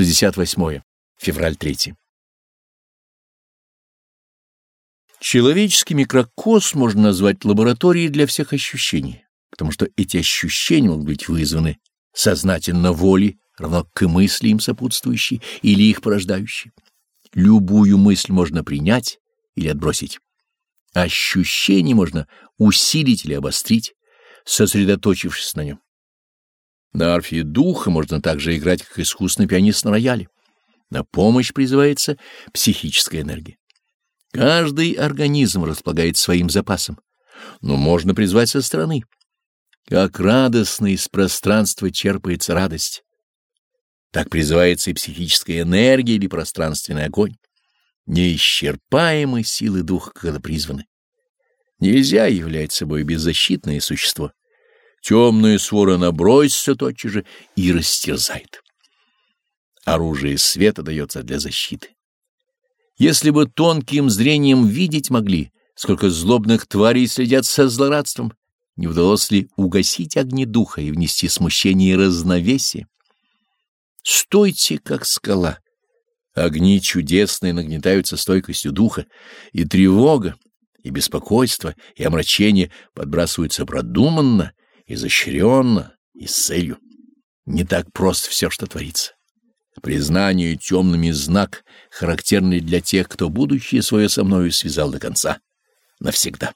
68. Февраль 3. Человеческий микрокосм можно назвать лабораторией для всех ощущений, потому что эти ощущения могут быть вызваны сознательно волей, равно к мысли им сопутствующей или их порождающей. Любую мысль можно принять или отбросить. Ощущение можно усилить или обострить, сосредоточившись на нем. На арфе духа можно также играть, как искусный пианист на рояле. На помощь призывается психическая энергия. Каждый организм располагает своим запасом, но можно призвать со стороны. Как радостно из пространства черпается радость, так призывается и психическая энергия или пространственный огонь. Неисчерпаемы силы духа, когда призваны. Нельзя являть собой беззащитное существо. Темная свора набросится тотчас же и растерзает. Оружие света дается для защиты. Если бы тонким зрением видеть могли, сколько злобных тварей следят со злорадством, не удалось ли угасить огни духа и внести смущение и разновесие? Стойте, как скала. Огни чудесные нагнетаются стойкостью духа, и тревога, и беспокойство, и омрачение подбрасываются продуманно, изощренно и с целью. Не так просто все, что творится. Признание темными знак, характерный для тех, кто будущее свое со мною связал до конца. Навсегда.